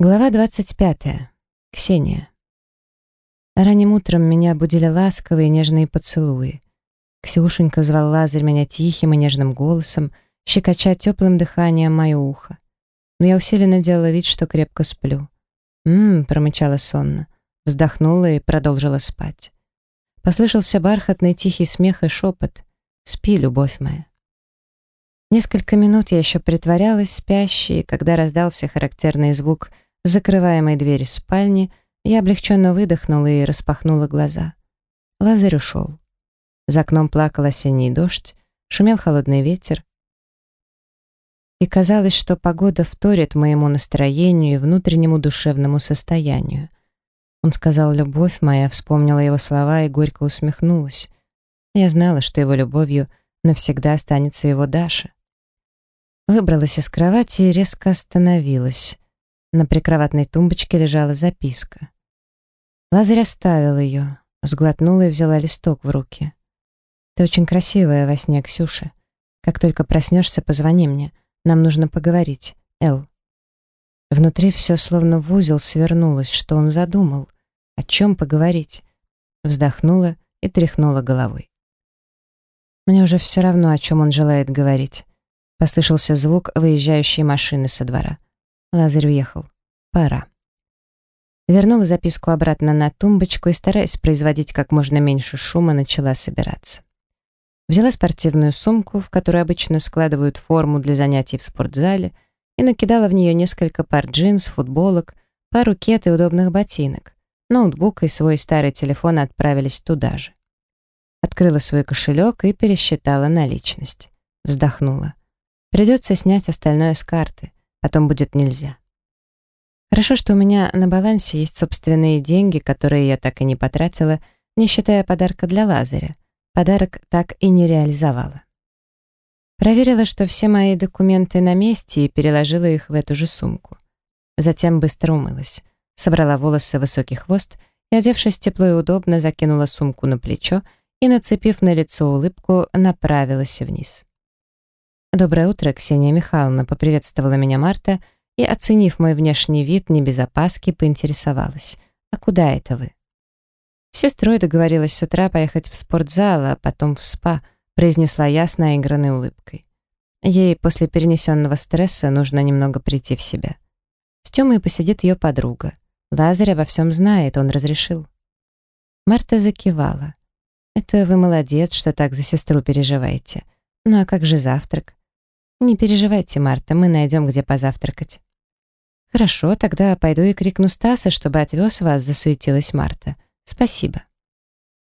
Глава 25. Ксения. Ранним утром меня будили ласковые нежные поцелуи. Ксюшенька звал Лазарь меня тихим и нежным голосом, щекоча теплым дыханием мое ухо. Но я усиленно делала вид, что крепко сплю. «М-м», промычала сонно, вздохнула и продолжила спать. Послышался бархатный тихий смех и шепот. «Спи, любовь моя». Несколько минут я еще притворялась спящей, когда раздался характерный звук — закрываемой двери спальни, я облегченно выдохнула и распахнула глаза. Лазарь ушел. За окном плакал осенний дождь, шумел холодный ветер. И казалось, что погода вторит моему настроению и внутреннему душевному состоянию. Он сказал «любовь моя», вспомнила его слова и горько усмехнулась. Я знала, что его любовью навсегда останется его Даша. Выбралась из кровати и резко остановилась. На прикроватной тумбочке лежала записка. Лазарь оставил ее, сглотнула и взяла листок в руки. «Ты очень красивая во сне, Ксюша. Как только проснешься, позвони мне. Нам нужно поговорить. Эл». Внутри все словно в узел свернулось, что он задумал. О чем поговорить? Вздохнула и тряхнула головой. Мне уже все равно, о чем он желает говорить. Послышался звук выезжающей машины со двора. Лазарь уехал. Пора. Вернула записку обратно на тумбочку и, стараясь производить как можно меньше шума, начала собираться. Взяла спортивную сумку, в которую обычно складывают форму для занятий в спортзале, и накидала в нее несколько пар джинс, футболок, пару кет и удобных ботинок. Ноутбук и свой старый телефон отправились туда же. Открыла свой кошелек и пересчитала наличность. Вздохнула. Придется снять остальное с карты потом будет нельзя. Хорошо, что у меня на балансе есть собственные деньги, которые я так и не потратила, не считая подарка для Лазаря. Подарок так и не реализовала. Проверила, что все мои документы на месте и переложила их в эту же сумку. Затем быстро умылась, собрала волосы в высокий хвост и, одевшись тепло и удобно, закинула сумку на плечо и, нацепив на лицо улыбку, направилась вниз. «Доброе утро, Ксения Михайловна», — поприветствовала меня Марта и, оценив мой внешний вид, не без опаски, поинтересовалась. «А куда это вы?» С сестрой договорилась с утра поехать в спортзал, а потом в спа, произнесла я с наигранной улыбкой. Ей после перенесенного стресса нужно немного прийти в себя. С Тёмой посидит ее подруга. Лазарь обо всем знает, он разрешил. Марта закивала. «Это вы молодец, что так за сестру переживаете. Ну а как же завтрак? «Не переживайте, Марта, мы найдем, где позавтракать». «Хорошо, тогда пойду и крикну Стаса, чтобы отвез вас», — засуетилась Марта. «Спасибо».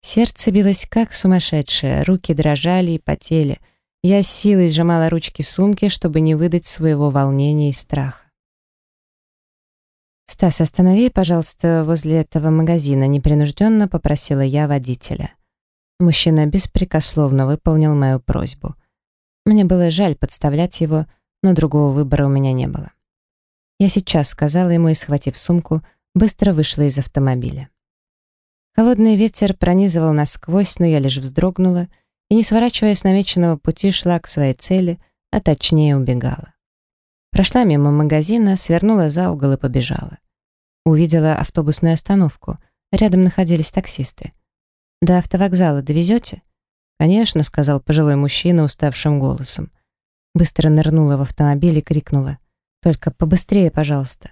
Сердце билось как сумасшедшее, руки дрожали и потели. Я с силой сжимала ручки сумки, чтобы не выдать своего волнения и страха. «Стас, останови, пожалуйста, возле этого магазина», — непринужденно попросила я водителя. Мужчина беспрекословно выполнил мою просьбу. Мне было жаль подставлять его, но другого выбора у меня не было. Я сейчас сказала ему и, схватив сумку, быстро вышла из автомобиля. Холодный ветер пронизывал насквозь, но я лишь вздрогнула и, не сворачивая с намеченного пути, шла к своей цели, а точнее убегала. Прошла мимо магазина, свернула за угол и побежала. Увидела автобусную остановку. Рядом находились таксисты. «До автовокзала довезете?» «Конечно», — сказал пожилой мужчина уставшим голосом. Быстро нырнула в автомобиль и крикнула. «Только побыстрее, пожалуйста».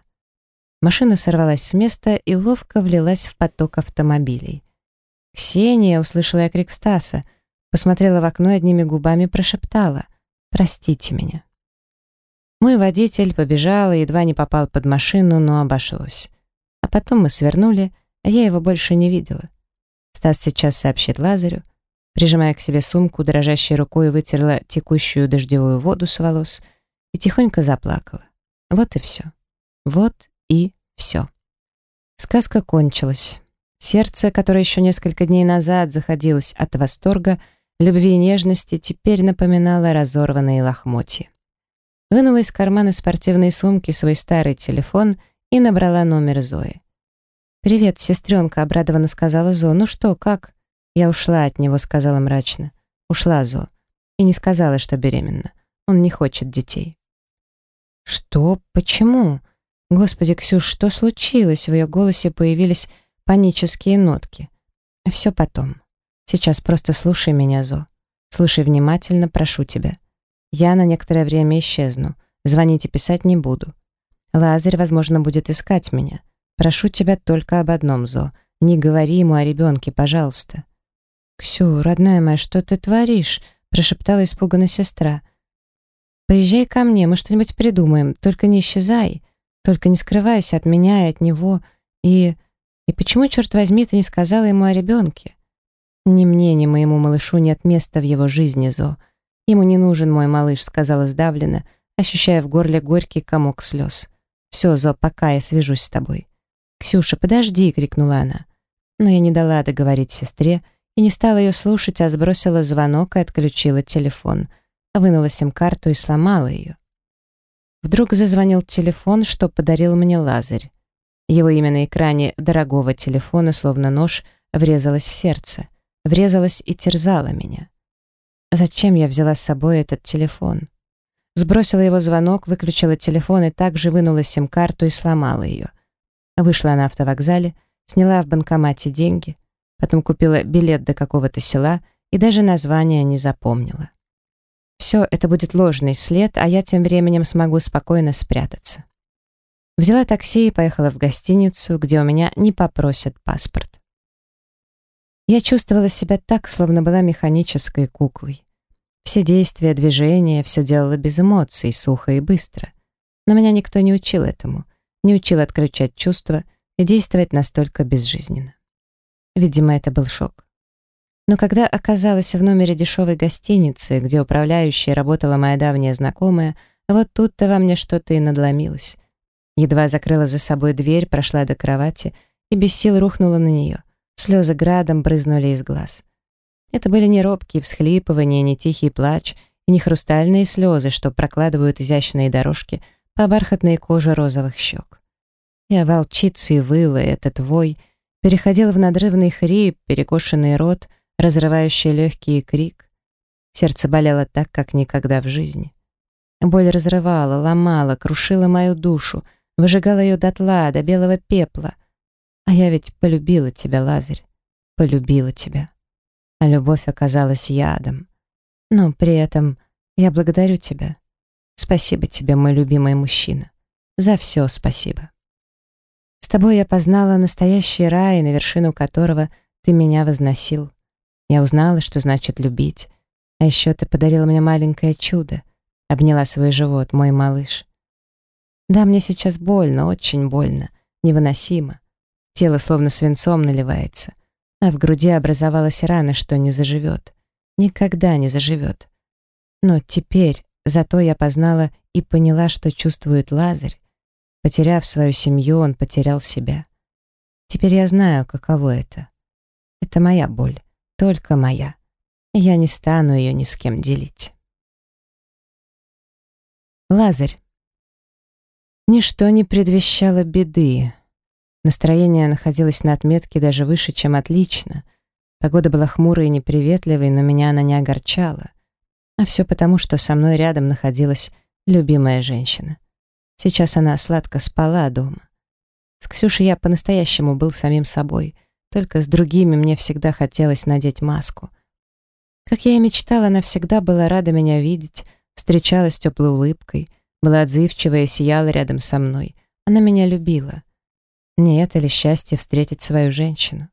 Машина сорвалась с места и ловко влилась в поток автомобилей. «Ксения!» — услышала я крик Стаса. Посмотрела в окно и одними губами прошептала. «Простите меня». Мой водитель побежал и едва не попал под машину, но обошлось. А потом мы свернули, а я его больше не видела. Стас сейчас сообщит Лазарю, Прижимая к себе сумку, дрожащей рукой вытерла текущую дождевую воду с волос и тихонько заплакала. Вот и все. Вот и все. Сказка кончилась. Сердце, которое еще несколько дней назад заходилось от восторга, любви и нежности, теперь напоминало разорванные лохмотья. Вынула из кармана спортивной сумки свой старый телефон и набрала номер Зои. «Привет, сестренка», — обрадованно сказала Зо. «Ну что, как?» «Я ушла от него», — сказала мрачно. «Ушла Зо. И не сказала, что беременна. Он не хочет детей». «Что? Почему?» Господи, Ксюш, что случилось? В ее голосе появились панические нотки. Все потом. Сейчас просто слушай меня, Зо. Слушай внимательно, прошу тебя. Я на некоторое время исчезну. Звонить и писать не буду. Лазарь, возможно, будет искать меня. Прошу тебя только об одном, Зо. Не говори ему о ребенке, пожалуйста. «Ксю, родная моя, что ты творишь?» прошептала испуганно сестра. «Поезжай ко мне, мы что-нибудь придумаем, только не исчезай, только не скрывайся от меня и от него. И... и почему, черт возьми, ты не сказала ему о ребенке?» «Ни мне, ни моему малышу нет места в его жизни, Зо. Ему не нужен мой малыш», — сказала сдавленно, ощущая в горле горький комок слез. «Все, Зо, пока я свяжусь с тобой». «Ксюша, подожди!» — крикнула она. Но я не дала договорить сестре и не стала ее слушать, а сбросила звонок и отключила телефон. Вынула сим-карту и сломала ее. Вдруг зазвонил телефон, что подарил мне Лазарь. Его имя на экране дорогого телефона, словно нож, врезалось в сердце врезалась и терзала меня. Зачем я взяла с собой этот телефон? Сбросила его звонок, выключила телефон и также вынула сим-карту и сломала ее. Вышла на автовокзале, сняла в банкомате деньги, потом купила билет до какого-то села и даже название не запомнила. Все, это будет ложный след, а я тем временем смогу спокойно спрятаться. Взяла такси и поехала в гостиницу, где у меня не попросят паспорт. Я чувствовала себя так, словно была механической куклой. Все действия, движения, все делала без эмоций, сухо и быстро. Но меня никто не учил этому, не учил отключать чувства и действовать настолько безжизненно. Видимо, это был шок. Но когда оказалась в номере дешевой гостиницы, где управляющей работала моя давняя знакомая, вот тут-то во мне что-то и надломилось. Едва закрыла за собой дверь, прошла до кровати и без сил рухнула на нее — Слезы градом брызнули из глаз. Это были не робкие всхлипывания, не тихий плач и не хрустальные слезы, что прокладывают изящные дорожки по бархатной коже розовых щек. Я волчицей выла, и этот вой переходил в надрывный хрип, перекошенный рот, разрывающий легкий крик. Сердце болело так, как никогда в жизни. Боль разрывала, ломала, крушила мою душу, выжигала ее дотла, до белого пепла. А я ведь полюбила тебя, Лазарь, полюбила тебя. А любовь оказалась ядом. Но при этом я благодарю тебя. Спасибо тебе, мой любимый мужчина. За все спасибо. Тобой я познала настоящий рай, на вершину которого ты меня возносил. Я узнала, что значит любить. А еще ты подарила мне маленькое чудо. Обняла свой живот, мой малыш. Да, мне сейчас больно, очень больно, невыносимо. Тело словно свинцом наливается, а в груди образовалась рана, что не заживет. Никогда не заживет. Но теперь зато я познала и поняла, что чувствует Лазарь. Потеряв свою семью, он потерял себя. Теперь я знаю, каково это. Это моя боль, только моя. Я не стану ее ни с кем делить. Лазарь. Ничто не предвещало беды. Настроение находилось на отметке даже выше, чем отлично. Погода была хмурой и неприветливой, но меня она не огорчала. А все потому, что со мной рядом находилась любимая женщина. Сейчас она сладко спала дома. С Ксюшей я по-настоящему был самим собой, только с другими мне всегда хотелось надеть маску. Как я и мечтала, она всегда была рада меня видеть, встречалась теплой улыбкой, была отзывчивая и сияла рядом со мной. Она меня любила. Не это ли счастье встретить свою женщину?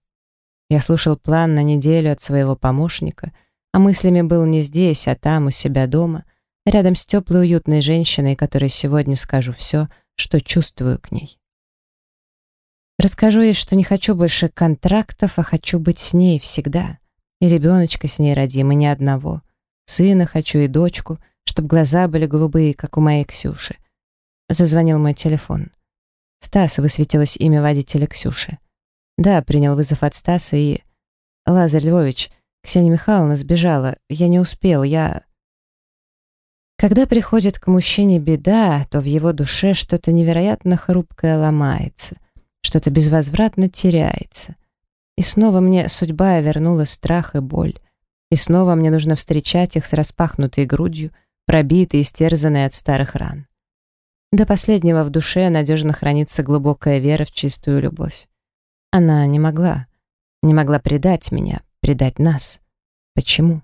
Я слушал план на неделю от своего помощника, а мыслями был не здесь, а там, у себя дома, рядом с теплой уютной женщиной, которой сегодня скажу все, что чувствую к ней. Расскажу ей, что не хочу больше контрактов, а хочу быть с ней всегда. И ребеночка с ней родим, и ни одного. Сына хочу и дочку, чтобы глаза были голубые, как у моей Ксюши. Зазвонил мой телефон. Стас, высветилось имя водителя Ксюши. Да, принял вызов от Стаса и... Лазарь Львович, Ксения Михайловна сбежала. Я не успел, я... Когда приходит к мужчине беда, то в его душе что-то невероятно хрупкое ломается, что-то безвозвратно теряется. И снова мне судьба вернула страх и боль. И снова мне нужно встречать их с распахнутой грудью, пробитой и стерзанной от старых ран. До последнего в душе надежно хранится глубокая вера в чистую любовь. Она не могла, не могла предать меня, предать нас. Почему?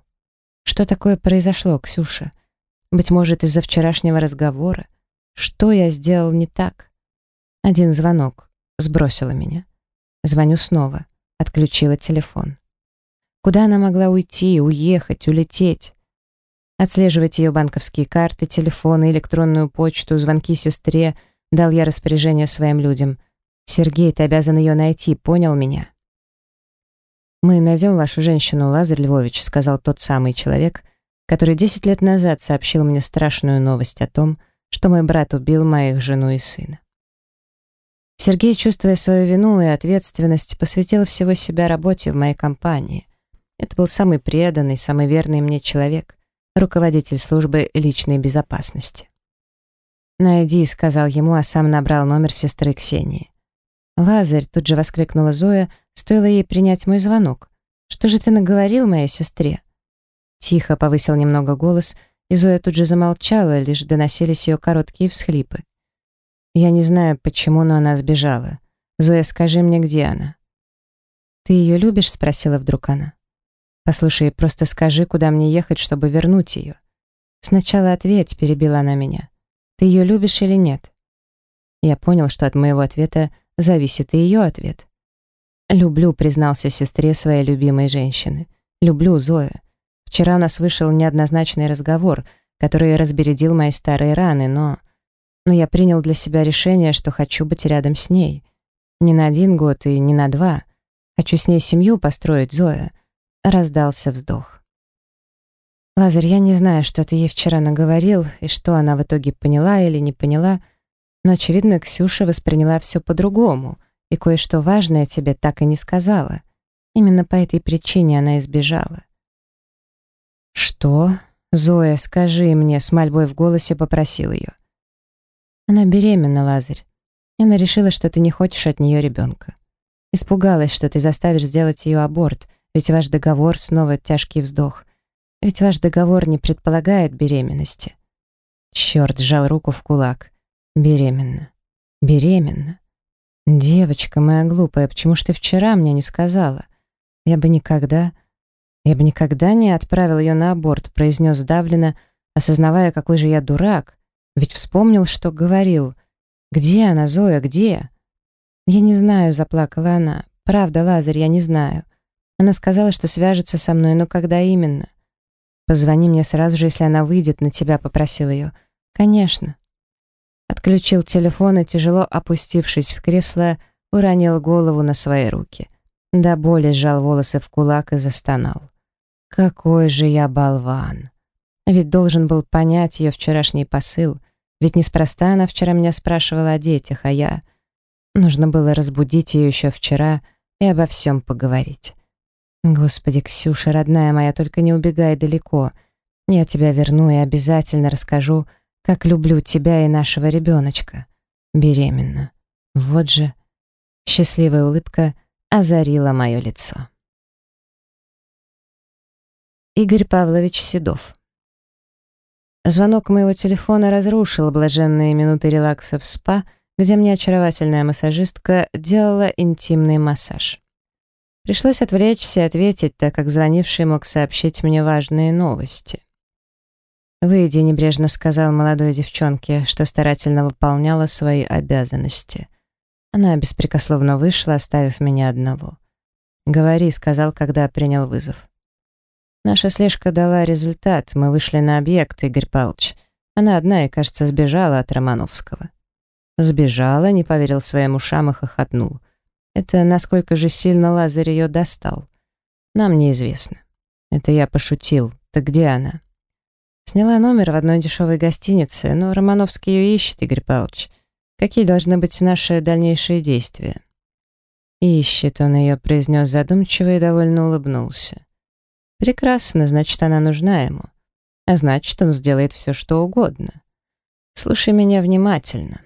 Что такое произошло, Ксюша? Быть может, из-за вчерашнего разговора? Что я сделал не так? Один звонок сбросила меня. Звоню снова, отключила телефон. Куда она могла уйти, уехать, улететь? Отслеживать ее банковские карты, телефоны, электронную почту, звонки сестре, дал я распоряжение своим людям. «Сергей, ты обязан ее найти, понял меня?» «Мы найдем вашу женщину, Лазарь Львович», сказал тот самый человек, который десять лет назад сообщил мне страшную новость о том, что мой брат убил моих жену и сына. Сергей, чувствуя свою вину и ответственность, посвятил всего себя работе в моей компании. Это был самый преданный, самый верный мне человек руководитель службы личной безопасности. «Найди», — сказал ему, а сам набрал номер сестры Ксении. «Лазарь», — тут же воскликнула Зоя, стоило ей принять мой звонок. «Что же ты наговорил моей сестре?» Тихо повысил немного голос, и Зоя тут же замолчала, лишь доносились ее короткие всхлипы. «Я не знаю, почему, но она сбежала. Зоя, скажи мне, где она?» «Ты ее любишь?» — спросила вдруг она. «Послушай, просто скажи, куда мне ехать, чтобы вернуть ее». «Сначала ответь», — перебила она меня. «Ты ее любишь или нет?» Я понял, что от моего ответа зависит и ее ответ. «Люблю», — признался сестре своей любимой женщины. «Люблю, Зоя. Вчера у нас вышел неоднозначный разговор, который разбередил мои старые раны, но... Но я принял для себя решение, что хочу быть рядом с ней. Не на один год и не на два. Хочу с ней семью построить, Зоя. Раздался вздох. «Лазарь, я не знаю, что ты ей вчера наговорил, и что она в итоге поняла или не поняла, но, очевидно, Ксюша восприняла все по-другому, и кое-что важное тебе так и не сказала. Именно по этой причине она избежала». «Что? Зоя, скажи мне», — с мольбой в голосе попросил ее. «Она беременна, Лазарь. Она решила, что ты не хочешь от нее ребенка. Испугалась, что ты заставишь сделать ее аборт, ведь ваш договор, снова тяжкий вздох, ведь ваш договор не предполагает беременности. Черт, сжал руку в кулак. Беременна. Беременна. Девочка моя глупая, почему ж ты вчера мне не сказала? Я бы никогда... Я бы никогда не отправил ее на аборт, произнес сдавленно, осознавая, какой же я дурак. Ведь вспомнил, что говорил. «Где она, Зоя, где?» «Я не знаю», — заплакала она. «Правда, Лазарь, я не знаю. Она сказала, что свяжется со мной, но когда именно? Позвони мне сразу же, если она выйдет на тебя, попросил ее. Конечно. Отключил телефон и, тяжело опустившись в кресло, уронил голову на свои руки. До боли сжал волосы в кулак и застонал. Какой же я болван! Ведь должен был понять ее вчерашний посыл, ведь неспроста она вчера меня спрашивала о детях, а я... Нужно было разбудить ее еще вчера и обо всем поговорить. Господи, Ксюша, родная моя, только не убегай далеко. Я тебя верну и обязательно расскажу, как люблю тебя и нашего ребеночка. Беременна. Вот же. Счастливая улыбка озарила мое лицо. Игорь Павлович Седов. Звонок моего телефона разрушил блаженные минуты релакса в спа, где мне очаровательная массажистка делала интимный массаж. Пришлось отвлечься и ответить, так как звонивший мог сообщить мне важные новости. «Выйди», — небрежно сказал молодой девчонке, что старательно выполняла свои обязанности. Она беспрекословно вышла, оставив меня одного. «Говори», — сказал, когда принял вызов. Наша слежка дала результат. Мы вышли на объект, Игорь Павлович. Она одна и, кажется, сбежала от Романовского. Сбежала, не поверил своим ушам и хохотнул. Это насколько же сильно Лазарь ее достал. Нам неизвестно. Это я пошутил. Так где она? Сняла номер в одной дешевой гостинице, но Романовский ее ищет, Игорь Павлович. Какие должны быть наши дальнейшие действия? Ищет он ее, произнес задумчиво и довольно улыбнулся. Прекрасно, значит, она нужна ему. А значит, он сделает все, что угодно. Слушай меня внимательно.